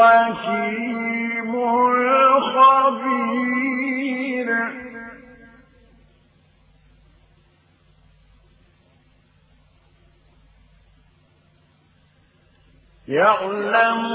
الحكيم الخبير. يعلم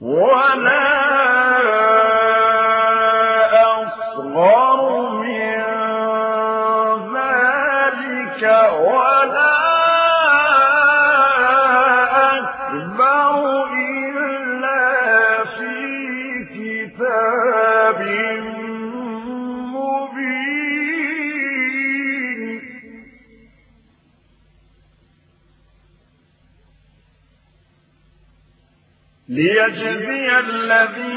ولا la vie.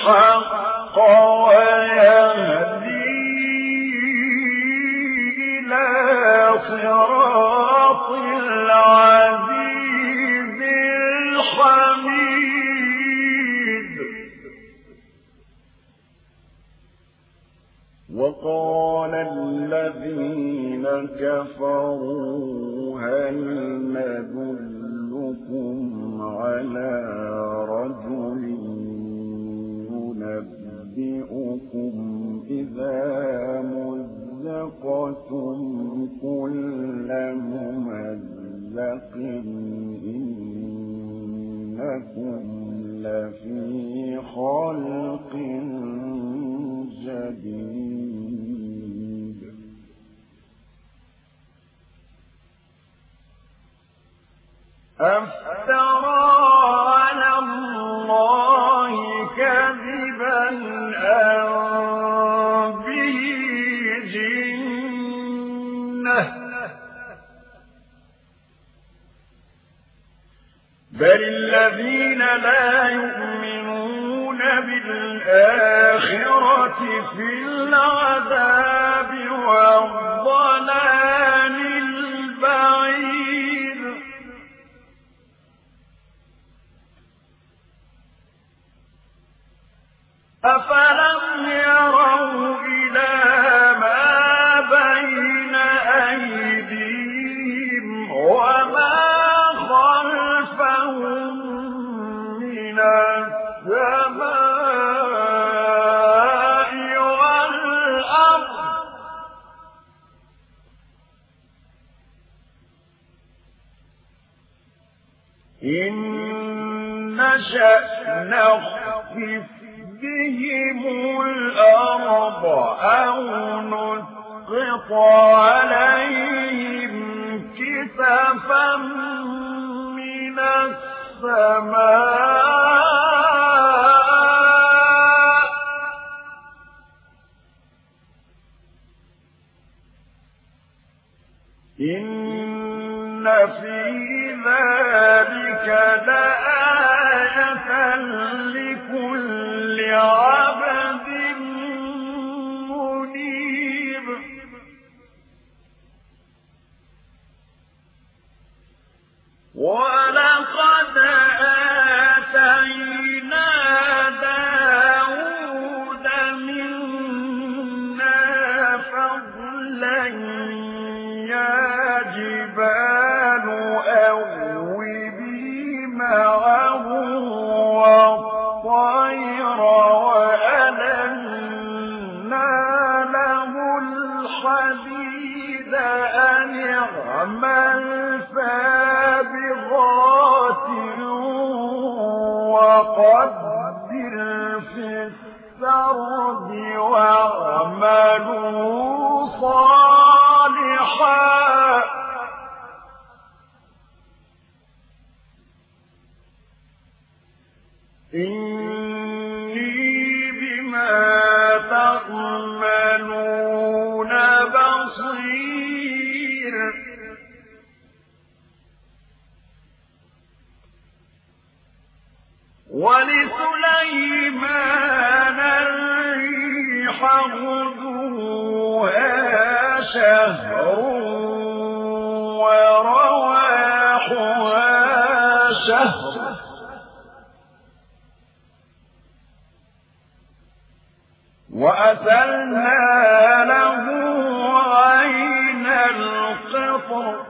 الحق ويهدي إلى صراط العزيز الحميد. وقال الذين كفروا هل إذا مزقتم كل ممزق إنكم لفي خلق جديد أفترى على الله بل الذين لا يؤمنون بالآخرة في العذاب والضلال البعيد أفلم يروا إلى نخفف بهم الأرض أو نسقط عليهم كسفا من السماء. إن في ذلك لآية وقدر في السرد وأعملوا صالحا. ولسليمان الريح غدوها شهر ورواحها شهر. وأسلنا له عين القطر.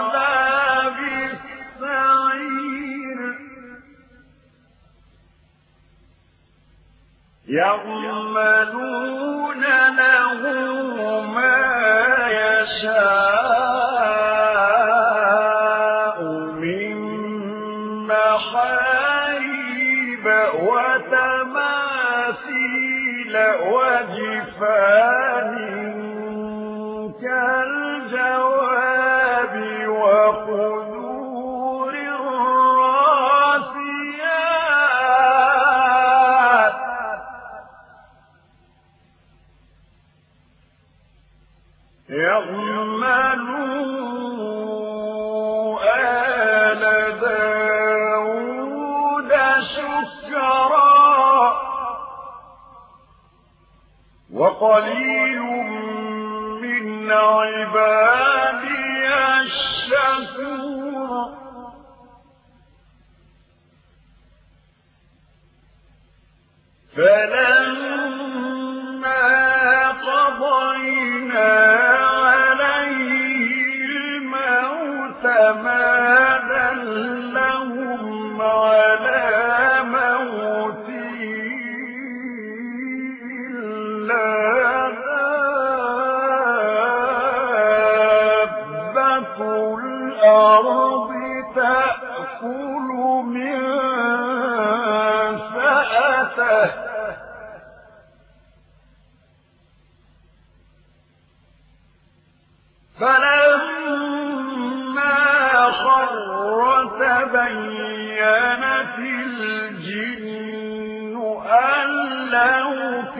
يعملون له ما يشاء من محاريب وتماثيل وجفان وقليل من عبادي الشكور. فلا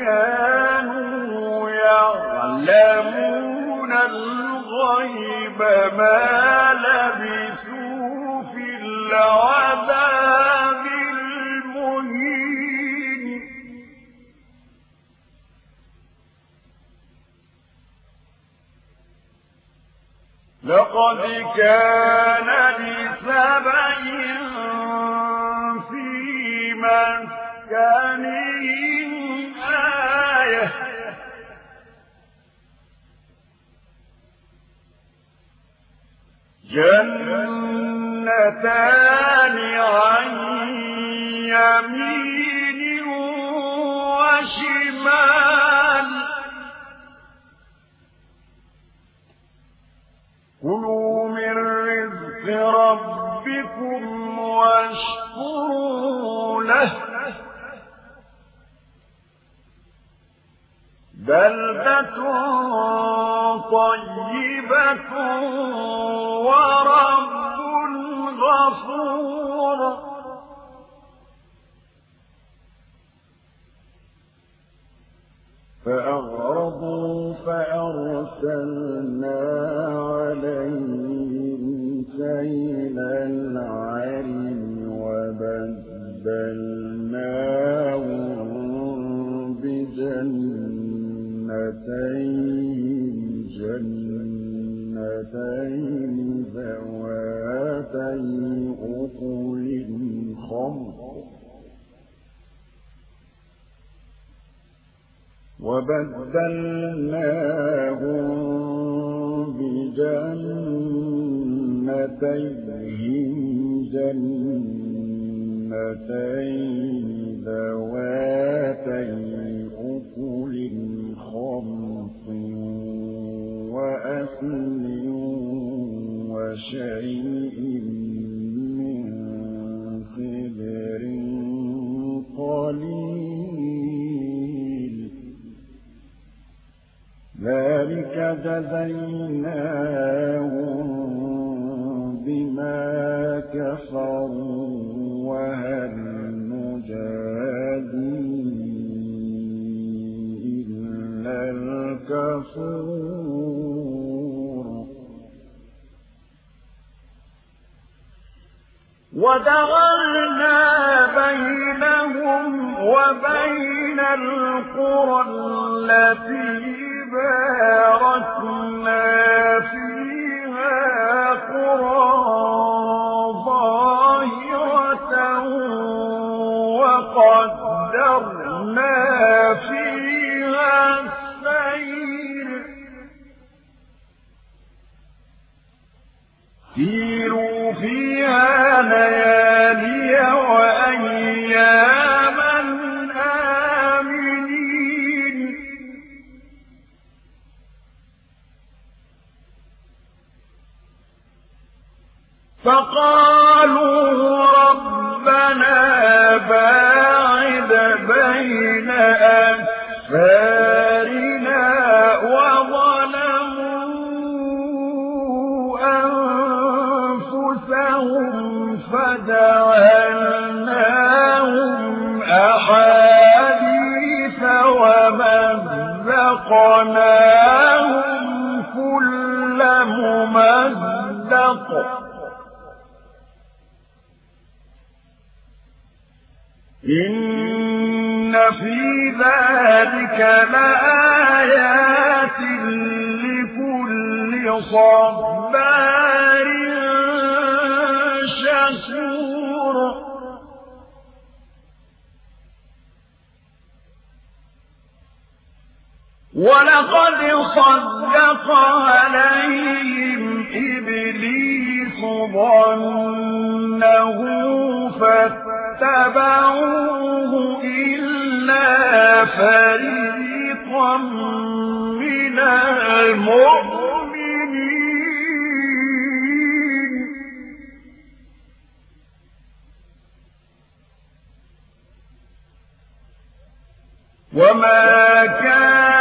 كانوا يعلمون الغيب ما لبثوا في العذاب المهين. لقد كان لسبع في مسكنهم جنتان عن يمين وشمال. كلوا من رزق ربكم واشكروا بلدة طيبة ورب غفور. فأغرضوا فأرسلنا عليهم سيل العلم وبدلناهم بجنة اثنتين جنتين ذواتي أكل خمر. وبدلناهم بجنتيهم جنتين ذواتي أكل خمس وأكل وشيء من سدر قليل. ذلك جزيناهم بما كفروا وهل كفور ودغلنا بينهم وبين القرى التي باركنا فيها قرى ظاهرة وقدرنا ولقد صدق عليهم إبليس ظنه فاتبعوه إلا فريقا من المؤمنين. وما كان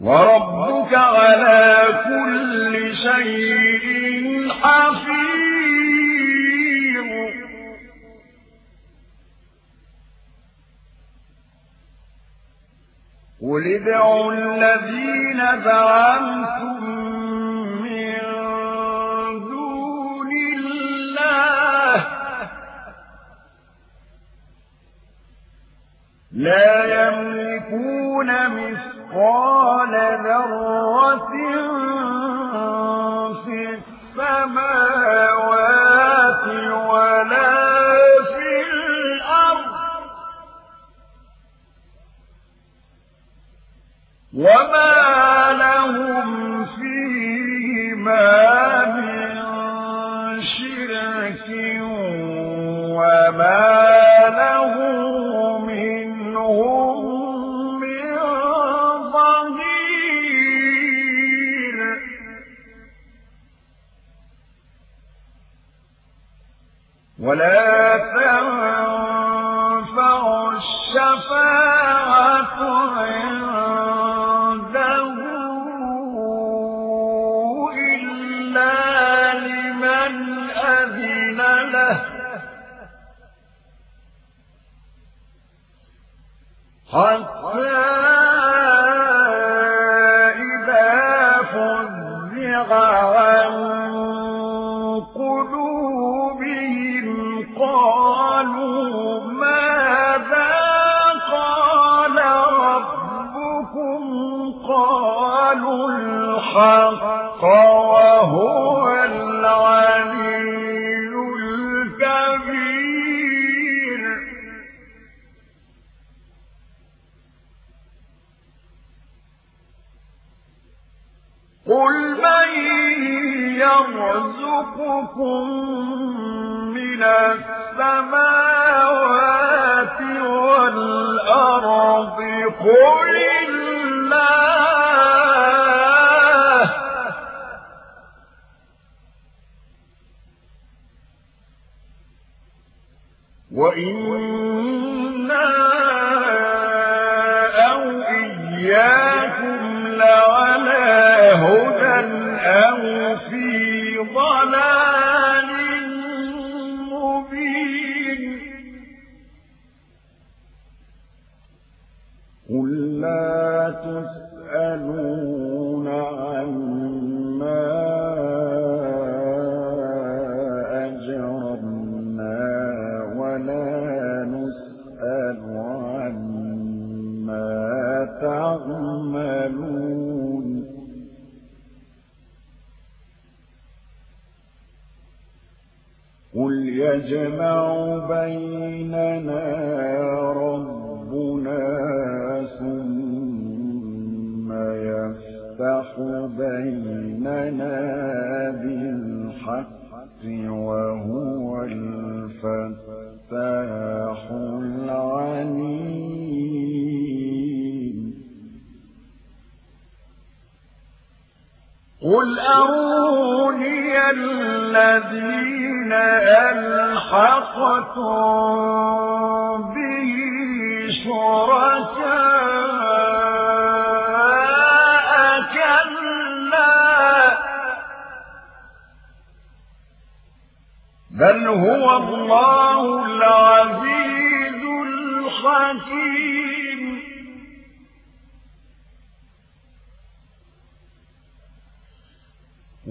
وربك على كل شيء حفيظ. قل ادعوا الذين زعمتم من دون الله. لا يملكون مثقال ذرة في السماوات ولا في الأرض. وما ولا تنفع الشفاعة عنده إلا لمن أذن له.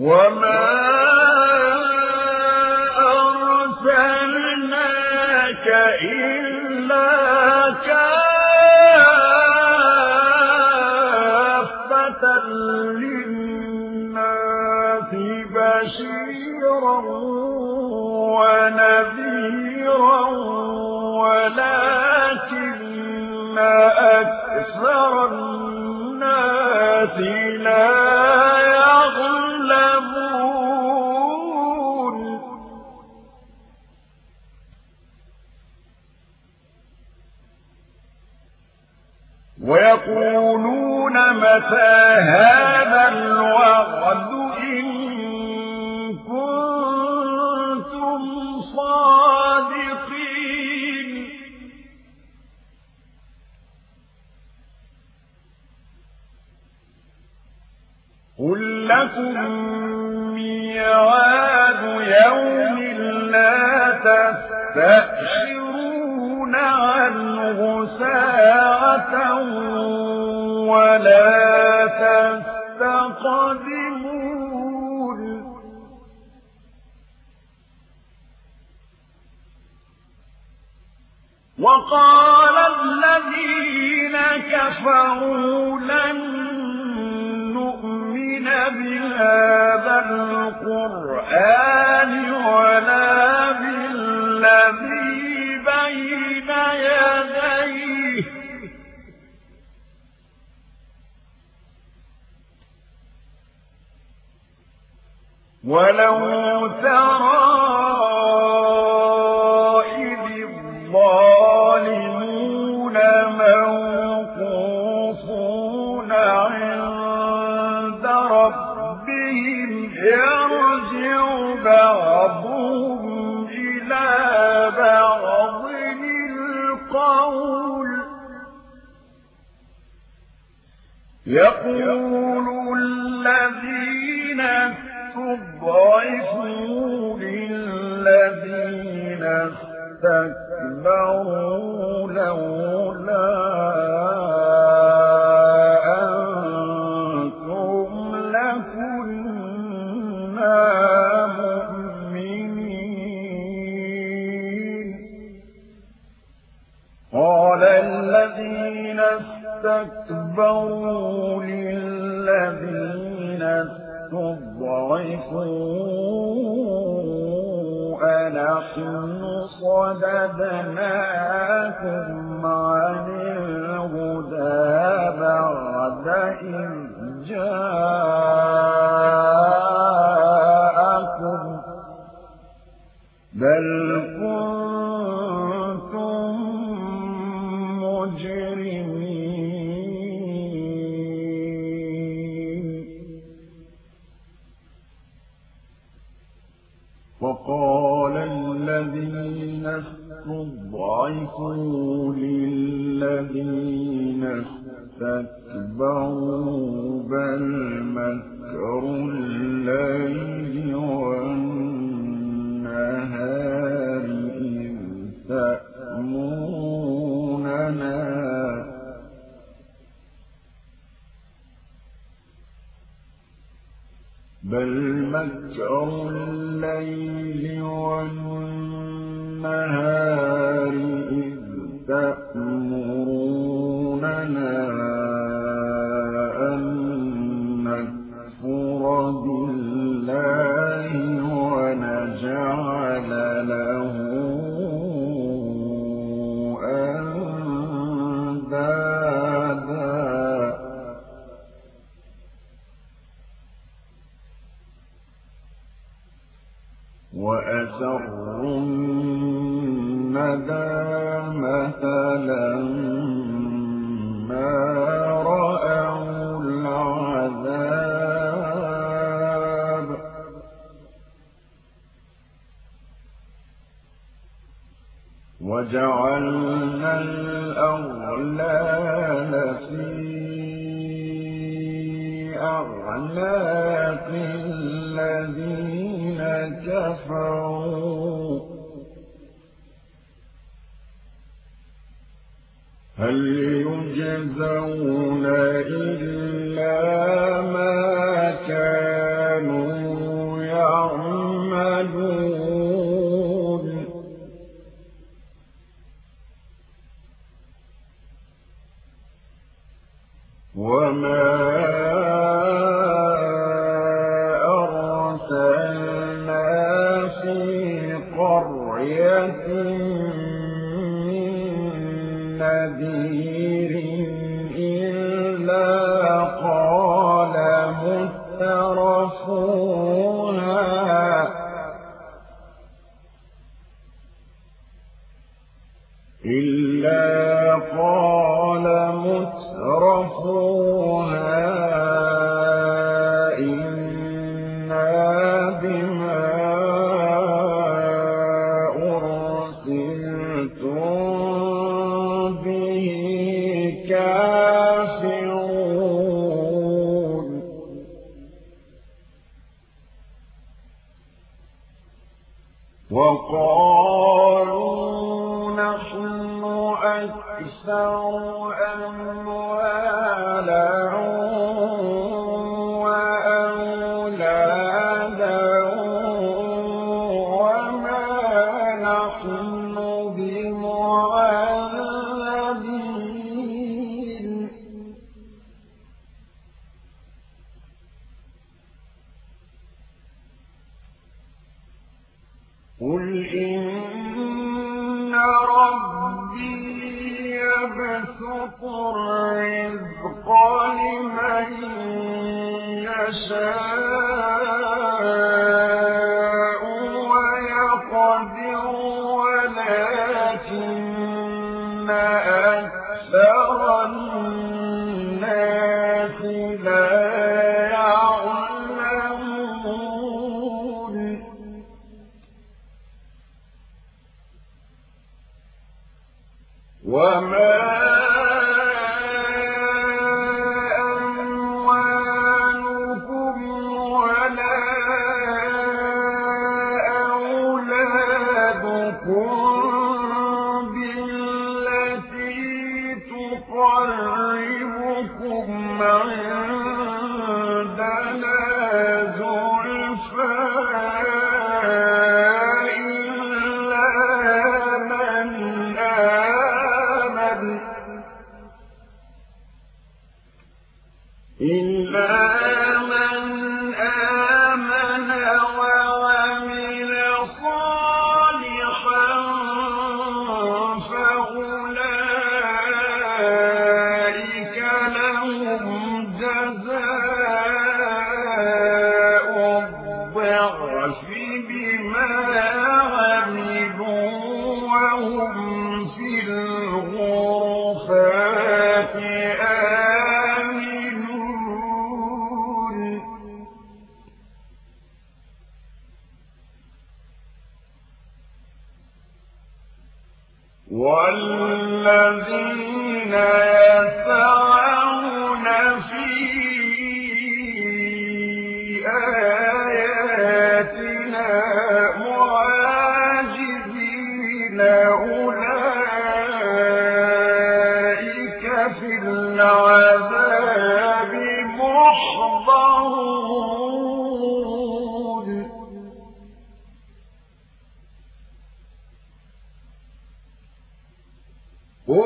وما أرسلناك إلا كافة للناس بشيرا ونذيرا ولكن أكثر الناس هذا الوعد إن كنتم صادقين قل لكم ميعاد يوم لا تستأخرون عنه ساعة ولا وقال الذين كفروا لن نؤمن بهذا القرآن ولا بالذي بين يديه. ولو ترى يقول الذين استضعفوا للذين استكبروا لولا أنتم استكبروا للذين استضعفوا ضعفوا أنحن صددناكم عن الهدى بعد إذ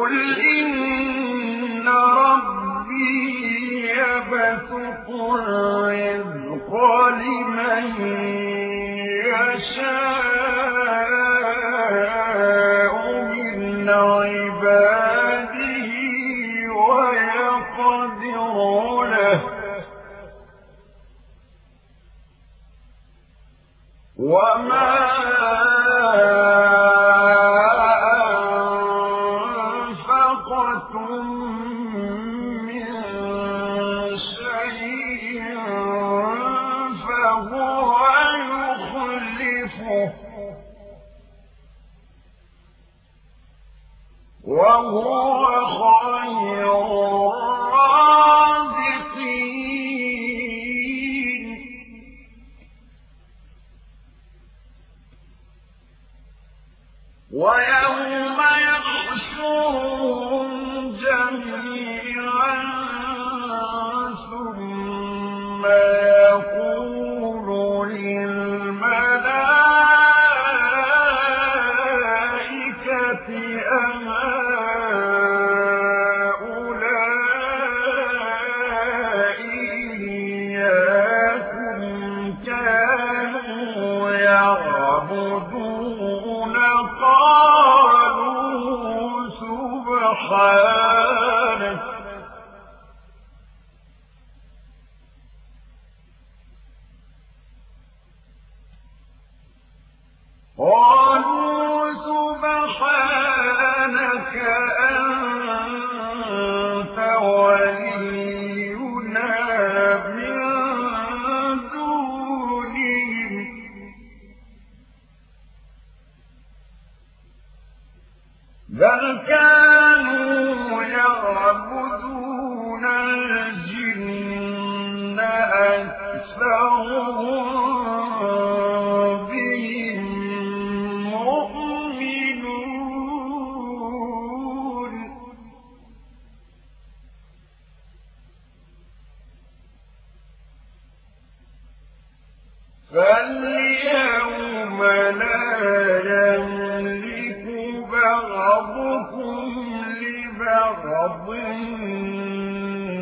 قل إن ربي لمن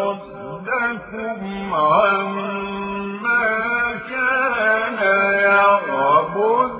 يصدكم عما كان يعبد amor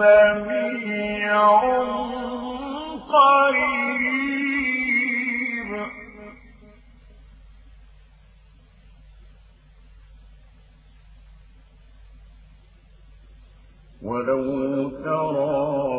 سميع قريب. ولو ترى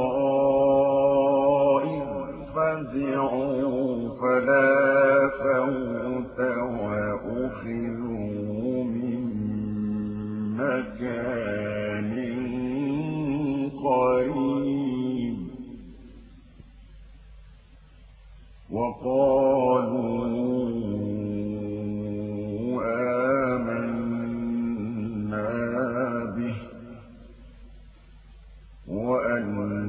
وأن